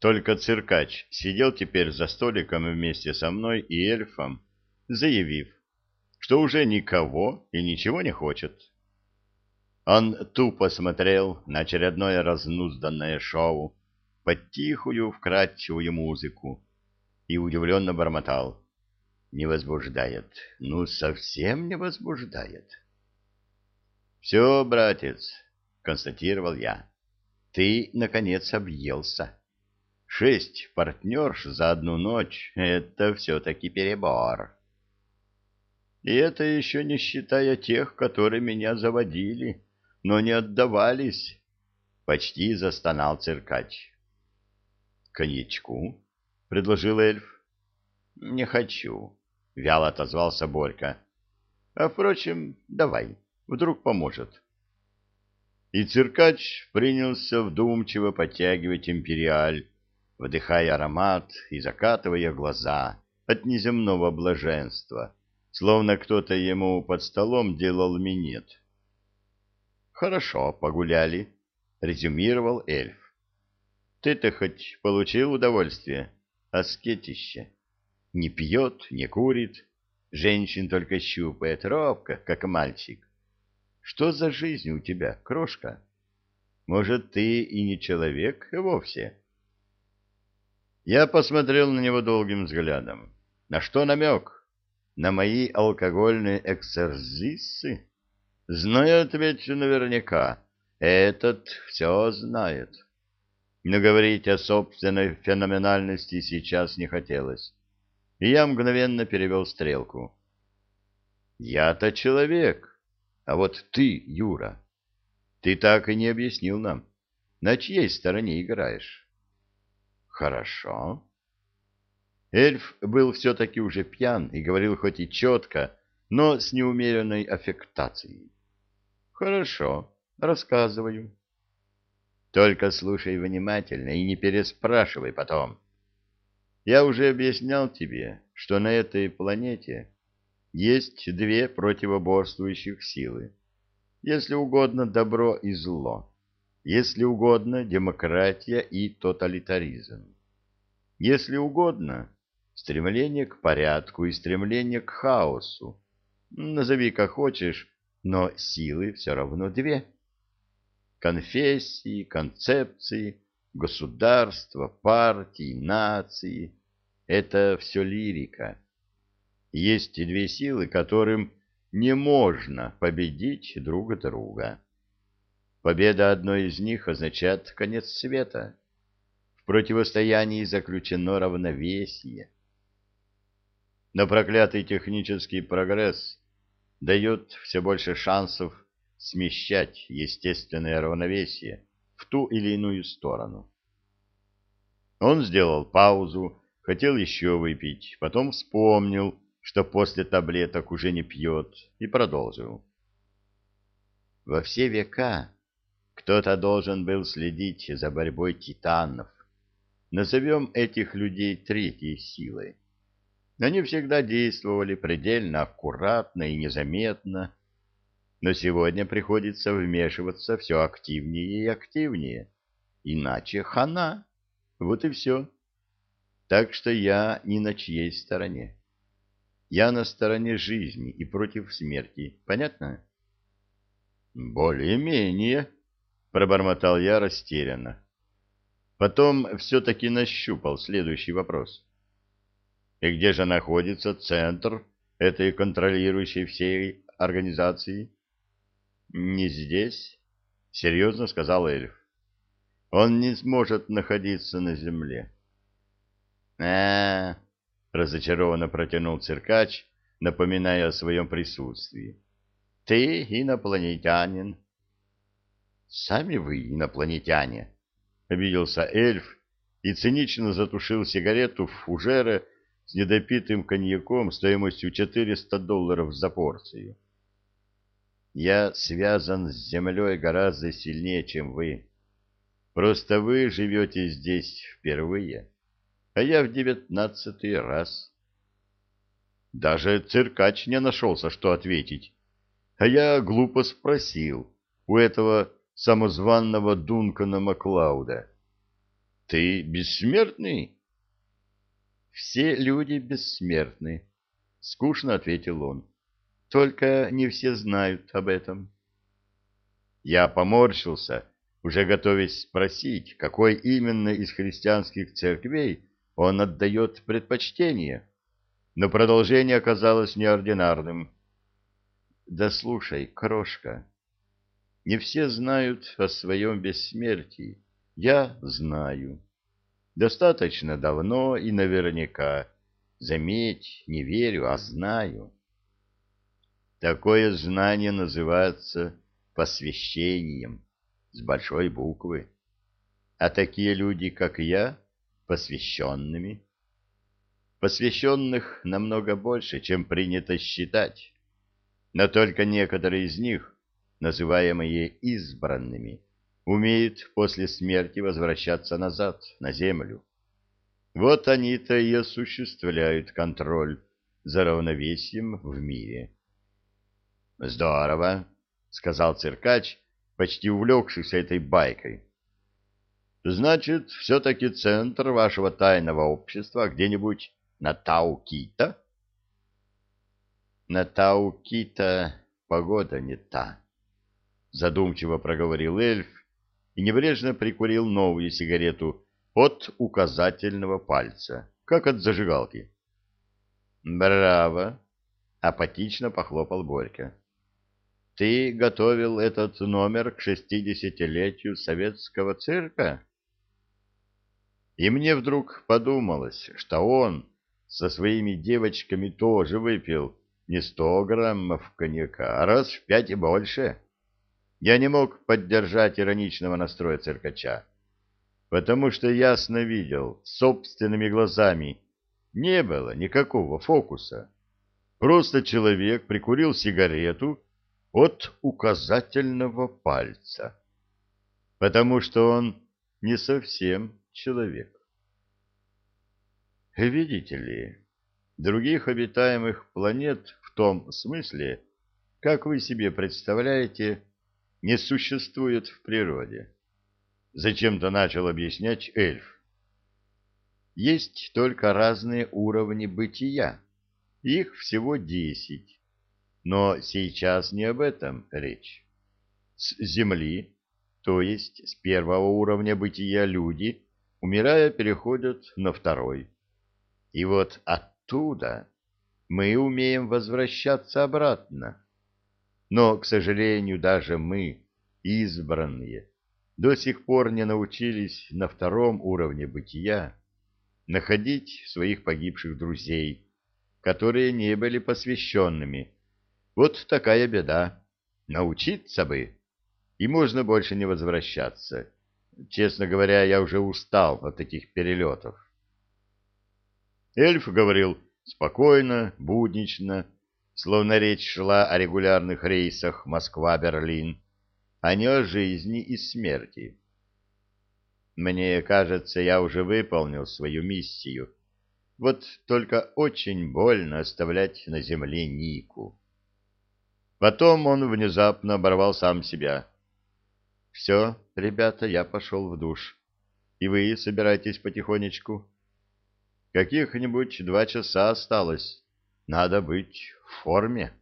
Только циркач сидел теперь за столиком вместе со мной и эльфом, заявив, что уже никого и ничего не хочет. Он тупо смотрел на очередное разнузданное шоу под тихую, вкрадчивую музыку и удивленно бормотал. Не возбуждает. Ну, совсем не возбуждает. «Все, братец», — констатировал я, — «ты, наконец, объелся. Шесть партнерш за одну ночь — это все-таки перебор». И это еще не считая тех, которые меня заводили, но не отдавались. Почти застонал циркач. «Коньячку?» — предложил эльф. «Не хочу», — вяло отозвался Борька. «А, впрочем, давай, вдруг поможет». И циркач принялся вдумчиво подтягивать империаль, вдыхая аромат и закатывая глаза от неземного блаженства словно кто-то ему под столом делал минет. «Хорошо, погуляли», — резюмировал эльф. «Ты-то хоть получил удовольствие, аскетище? Не пьет, не курит, женщин только щупает, робко, как мальчик. Что за жизнь у тебя, крошка? Может, ты и не человек вовсе?» Я посмотрел на него долгим взглядом. На что намек? на мои алкогольные эксерзисы? Знает ведь наверняка. Этот все знает. Но говорить о собственной феноменальности сейчас не хотелось. И я мгновенно перевел стрелку. Я-то человек, а вот ты, Юра, ты так и не объяснил нам, на чьей стороне играешь. Хорошо. Эльф был все-таки уже пьян и говорил хоть и четко, но с неумеренной аффектацией. «Хорошо, рассказываю. Только слушай внимательно и не переспрашивай потом. Я уже объяснял тебе, что на этой планете есть две противоборствующих силы. Если угодно, добро и зло. Если угодно, демократия и тоталитаризм. Если угодно, стремление к порядку и стремление к хаосу. Назови как хочешь, но силы все равно две. Конфессии, концепции, государства, партии, нации — это все лирика. Есть и две силы, которым не можно победить друг друга. Победа одной из них означает конец света. В противостоянии заключено равновесие. Но проклятый технический прогресс дает все больше шансов смещать естественное равновесие в ту или иную сторону. Он сделал паузу, хотел еще выпить, потом вспомнил, что после таблеток уже не пьет, и продолжил. Во все века кто-то должен был следить за борьбой титанов. Назовем этих людей третьей силой. Они всегда действовали предельно аккуратно и незаметно, но сегодня приходится вмешиваться все активнее и активнее. Иначе хана. Вот и все. Так что я ни на чьей стороне. Я на стороне жизни и против смерти. Понятно? Более-менее, пробормотал я растерянно. Потом все-таки нащупал следующий вопрос. И где же находится центр этой контролирующей всей организации? Не здесь, серьезно сказал эльф. Он не сможет находиться на земле. А, -а, -а разочарованно протянул циркач, напоминая о своем присутствии. Ты инопланетянин. Сами вы инопланетяне, обиделся эльф и цинично затушил сигарету в фужере с недопитым коньяком стоимостью 400 долларов за порцию. Я связан с землей гораздо сильнее, чем вы. Просто вы живете здесь впервые, а я в девятнадцатый раз. Даже циркач не нашелся, что ответить. А я глупо спросил у этого самозванного Дункана Маклауда. ты бессмертный? Все люди бессмертны, скучно ответил он. Только не все знают об этом. Я поморщился, уже готовясь спросить, какой именно из христианских церквей он отдает предпочтение, но продолжение оказалось неординарным. Да слушай, крошка, не все знают о своем бессмертии. Я знаю. Достаточно давно и наверняка. Заметь, не верю, а знаю. Такое знание называется посвящением с большой буквы. А такие люди, как я, посвященными. Посвященных намного больше, чем принято считать. Но только некоторые из них, называемые избранными, умеют после смерти возвращаться назад, на землю. Вот они-то и осуществляют контроль за равновесием в мире. Здорово, сказал циркач, почти увлекшийся этой байкой. Значит, все-таки центр вашего тайного общества где-нибудь на Таукита? На Таукита погода не та, задумчиво проговорил эльф и небрежно прикурил новую сигарету от указательного пальца, как от зажигалки. «Браво!» — апатично похлопал Борька. Ты готовил этот номер к шестидесятилетию советского цирка? И мне вдруг подумалось, что он со своими девочками тоже выпил не сто граммов коньяка, а раз в пять и больше. Я не мог поддержать ироничного настроя циркача, потому что ясно видел собственными глазами, не было никакого фокуса. Просто человек прикурил сигарету от указательного пальца, потому что он не совсем человек. Видите ли, других обитаемых планет в том смысле, как вы себе представляете, не существует в природе. Зачем-то начал объяснять эльф. Есть только разные уровни бытия. Их всего десять но сейчас не об этом речь. С Земли, то есть с первого уровня бытия люди, умирая, переходят на второй. И вот оттуда мы умеем возвращаться обратно. Но, к сожалению, даже мы, избранные, до сих пор не научились на втором уровне бытия находить своих погибших друзей, которые не были посвященными, вот такая беда. Научиться бы, и можно больше не возвращаться. Честно говоря, я уже устал от таких перелетов. Эльф говорил спокойно, буднично, словно речь шла о регулярных рейсах Москва-Берлин, а не о жизни и смерти. Мне кажется, я уже выполнил свою миссию. Вот только очень больно оставлять на земле Нику. Потом он внезапно оборвал сам себя. «Все, ребята, я пошел в душ. И вы собирайтесь потихонечку. Каких-нибудь два часа осталось. Надо быть в форме».